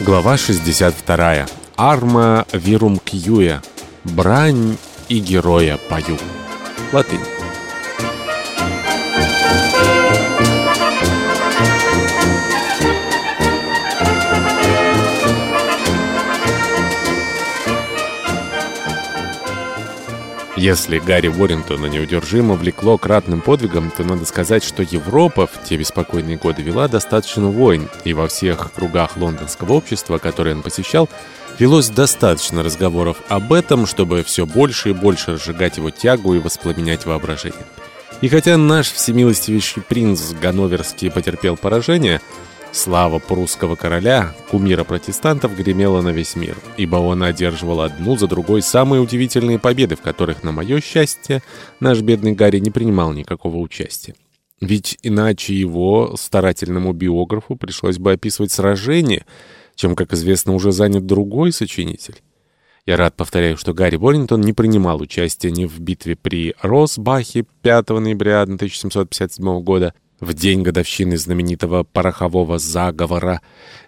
Глава 62. Арма вирум кьюя. Брань и героя пою. Латынь. Если Гарри Уоррингтона неудержимо влекло кратным подвигом, то надо сказать, что Европа в те беспокойные годы вела достаточно войн, и во всех кругах лондонского общества, которые он посещал, велось достаточно разговоров об этом, чтобы все больше и больше разжигать его тягу и воспламенять воображение. И хотя наш всемилостивейший принц Ганноверский потерпел поражение, Слава прусского короля, кумира протестантов, гремела на весь мир, ибо он одерживал одну за другой самые удивительные победы, в которых, на мое счастье, наш бедный Гарри не принимал никакого участия. Ведь иначе его старательному биографу пришлось бы описывать сражение, чем, как известно, уже занят другой сочинитель. Я рад повторяю, что Гарри Борнингтон не принимал участия ни в битве при Росбахе 5 ноября 1757 года, в день годовщины знаменитого порохового заговора,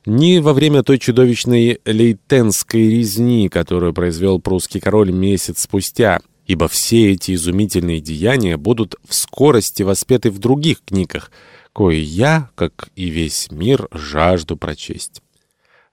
ни во время той чудовищной лейтенской резни, которую произвел прусский король месяц спустя, ибо все эти изумительные деяния будут в скорости воспеты в других книгах, кое я, как и весь мир, жажду прочесть.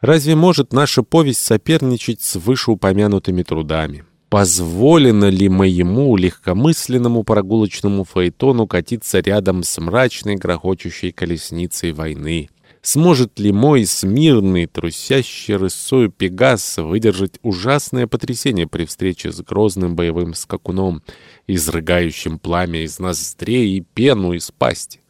Разве может наша повесть соперничать с вышеупомянутыми трудами? Позволено ли моему легкомысленному прогулочному фаэтону катиться рядом с мрачной грохочущей колесницей войны? Сможет ли мой смирный, трусящий рысою Пегас выдержать ужасное потрясение при встрече с грозным боевым скакуном, изрыгающим пламя из ноздрей и пену из пасти?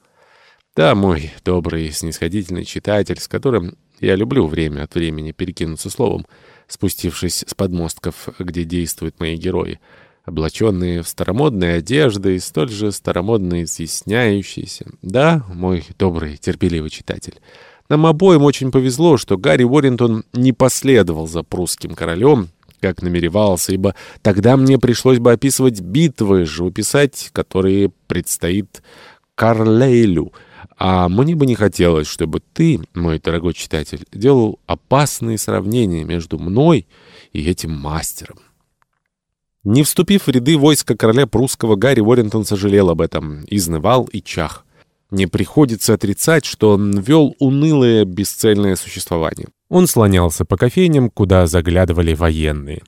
Да, мой добрый, снисходительный читатель, с которым я люблю время от времени перекинуться словом, спустившись с подмостков, где действуют мои герои, облаченные в старомодные одежды и столь же старомодно изъясняющиеся. Да, мой добрый, терпеливый читатель, нам обоим очень повезло, что Гарри Уоррингтон не последовал за прусским королем, как намеревался, ибо тогда мне пришлось бы описывать битвы, живописать, которые предстоит Карлейлю — а мне бы не хотелось, чтобы ты, мой дорогой читатель, делал опасные сравнения между мной и этим мастером. Не вступив в ряды войска короля прусского, Гарри Уоррентон сожалел об этом, изнывал и чах. Не приходится отрицать, что он вел унылое, бесцельное существование. Он слонялся по кофейням, куда заглядывали военные.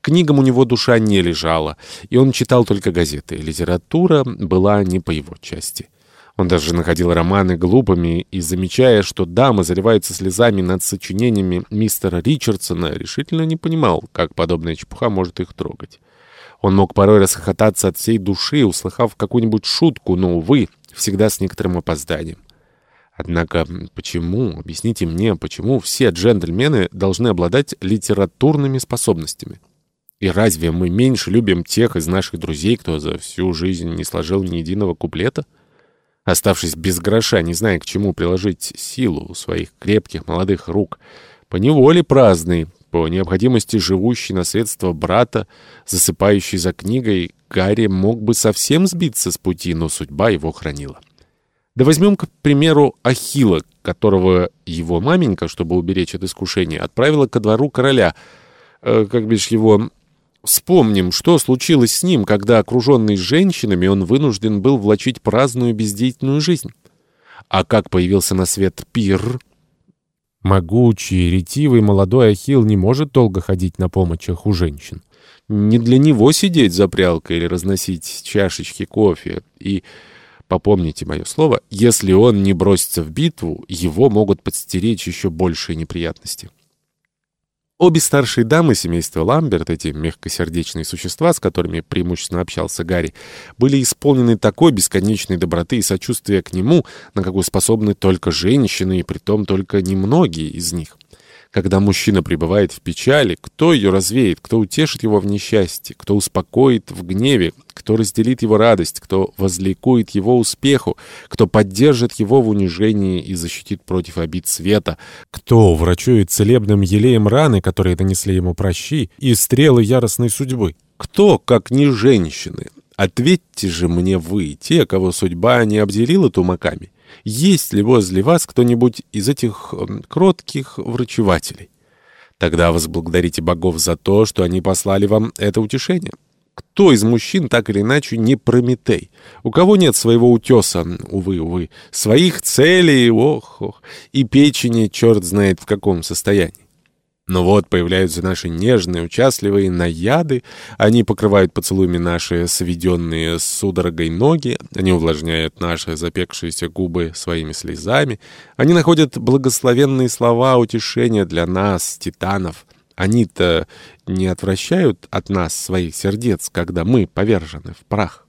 Книгам у него душа не лежала, и он читал только газеты. Литература была не по его части. Он даже находил романы глупыми и, замечая, что дамы заливаются слезами над сочинениями мистера Ричардсона, решительно не понимал, как подобная чепуха может их трогать. Он мог порой расхохотаться от всей души, услыхав какую-нибудь шутку, но, увы, всегда с некоторым опозданием. Однако почему, объясните мне, почему все джентльмены должны обладать литературными способностями? И разве мы меньше любим тех из наших друзей, кто за всю жизнь не сложил ни единого куплета? Оставшись без гроша, не зная, к чему приложить силу своих крепких молодых рук, поневоле праздный, по необходимости живущий на средства брата, засыпающий за книгой, Гарри мог бы совсем сбиться с пути, но судьба его хранила. Да возьмем, к примеру, Ахилла, которого его маменька, чтобы уберечь от искушения, отправила ко двору короля, э, как бишь его Вспомним, что случилось с ним, когда, окруженный женщинами, он вынужден был влачить праздную бездеятельную жизнь. А как появился на свет пир? Могучий, ретивый молодой Ахилл не может долго ходить на помощях у женщин. Не для него сидеть за прялкой или разносить чашечки кофе. И, попомните мое слово, если он не бросится в битву, его могут подстеречь еще большие неприятности. Обе старшие дамы семейства Ламберт, эти мягкосердечные существа, с которыми преимущественно общался Гарри, были исполнены такой бесконечной доброты и сочувствия к нему, на какую способны только женщины, и притом только немногие из них. Когда мужчина пребывает в печали, кто ее развеет, кто утешит его в несчастье, кто успокоит в гневе, кто разделит его радость, кто возликует его успеху, кто поддержит его в унижении и защитит против обид света, кто врачует целебным елеем раны, которые нанесли ему прощи, и стрелы яростной судьбы. Кто, как не женщины? Ответьте же мне вы, те, кого судьба не обделила тумаками. Есть ли возле вас кто-нибудь из этих эм, кротких врачевателей? Тогда возблагодарите богов за то, что они послали вам это утешение. Кто из мужчин так или иначе не Прометей? У кого нет своего утеса, увы, увы, своих целей, ох, ох, и печени черт знает в каком состоянии? Но вот появляются наши нежные, участливые наяды, они покрывают поцелуями наши сведенные судорогой ноги, они увлажняют наши запекшиеся губы своими слезами, они находят благословенные слова утешения для нас, титанов. Они-то не отвращают от нас своих сердец, когда мы повержены в прах.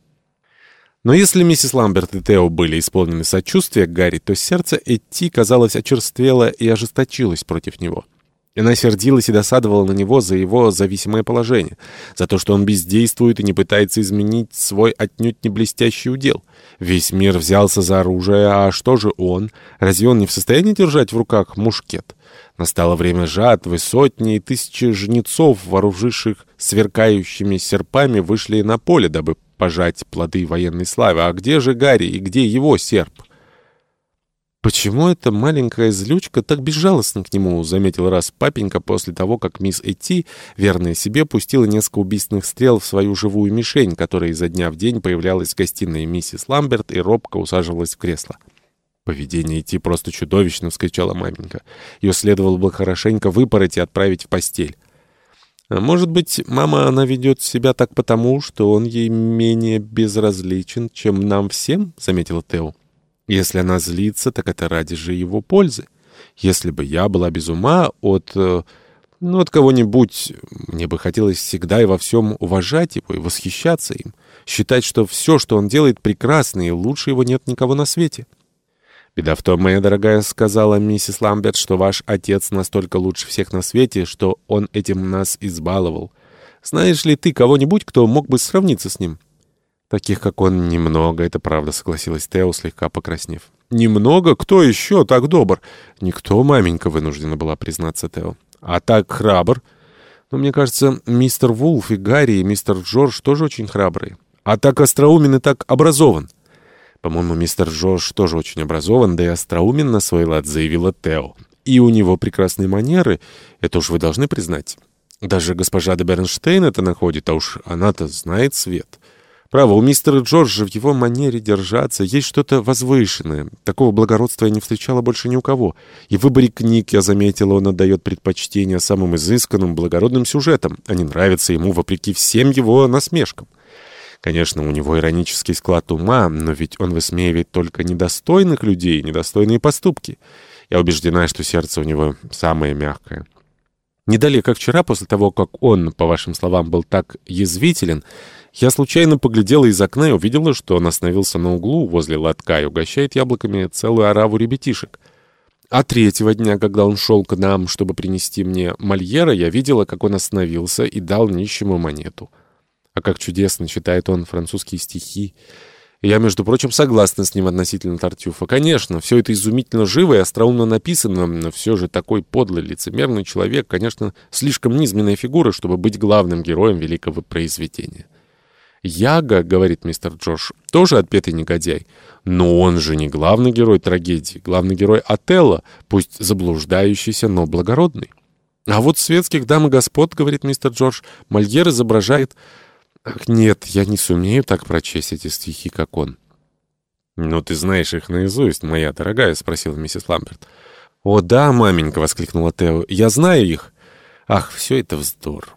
Но если миссис Ламберт и Тео были исполнены сочувствия к Гарри, то сердце Этти, казалось, очерствело и ожесточилось против него. Она сердилась и досадовала на него за его зависимое положение, за то, что он бездействует и не пытается изменить свой отнюдь не блестящий удел. Весь мир взялся за оружие, а что же он? Разве он не в состоянии держать в руках мушкет? Настало время жатвы, сотни и тысячи жнецов, вооруживших сверкающими серпами, вышли на поле, дабы пожать плоды военной славы. А где же Гарри и где его серп? «Почему эта маленькая злючка так безжалостна к нему?» — заметил раз папенька после того, как мисс Эти, верная себе, пустила несколько убийственных стрел в свою живую мишень, которая изо дня в день появлялась в гостиной миссис Ламберт и робко усаживалась в кресло. «Поведение Эти просто чудовищно!» — вскричала маменька. «Ее следовало бы хорошенько выпороть и отправить в постель». «А может быть, мама, она ведет себя так потому, что он ей менее безразличен, чем нам всем?» — заметила Тео. Если она злится, так это ради же его пользы. Если бы я была без ума от... Э, ну, от кого-нибудь, мне бы хотелось всегда и во всем уважать его и восхищаться им, считать, что все, что он делает, прекрасно, и лучше его нет никого на свете. «Беда в том, моя дорогая, — сказала миссис Ламберт, — что ваш отец настолько лучше всех на свете, что он этим нас избаловал. Знаешь ли ты кого-нибудь, кто мог бы сравниться с ним?» «Таких, как он, немного, это правда», — согласилась Тео, слегка покраснев. «Немного? Кто еще так добр?» «Никто, маменька», — вынуждена была признаться Тео. «А так храбр?» «Но мне кажется, мистер Вулф и Гарри, и мистер Джордж тоже очень храбрые. А так остроумен и так образован». «По-моему, мистер Джордж тоже очень образован, да и остроумен на свой лад», — заявила Тео. «И у него прекрасные манеры, это уж вы должны признать. Даже госпожа де Бернштейн это находит, а уж она-то знает свет». Право, у мистера Джорджа в его манере держаться есть что-то возвышенное. Такого благородства я не встречала больше ни у кого. И в выборе книг, я заметила, он отдает предпочтение самым изысканным, благородным сюжетам. Они нравятся ему вопреки всем его насмешкам. Конечно, у него иронический склад ума, но ведь он высмеивает только недостойных людей, недостойные поступки. Я убеждена, что сердце у него самое мягкое. Не далее, как вчера, после того, как он, по вашим словам, был так язвителен, я случайно поглядела из окна и увидела, что он остановился на углу возле лотка и угощает яблоками целую ораву ребятишек. А третьего дня, когда он шел к нам, чтобы принести мне Мольера, я видела, как он остановился и дал нищему монету. А как чудесно читает он французские стихи. Я, между прочим, согласна с ним относительно Тартюфа. Конечно, все это изумительно живо и остроумно написано, но все же такой подлый, лицемерный человек, конечно, слишком низменная фигура, чтобы быть главным героем великого произведения. «Яга», — говорит мистер Джош, — «тоже отпетый негодяй. Но он же не главный герой трагедии, главный герой Отелло, пусть заблуждающийся, но благородный». А вот светских дам и господ, — говорит мистер Джордж, — Мольер изображает... Ах, нет, я не сумею так прочесть эти стихи, как он. «Ну, ты знаешь их наизусть, моя дорогая?» — спросила миссис Ламберт. «О, да, маменька!» — воскликнула Тео. «Я знаю их!» «Ах, все это вздор!»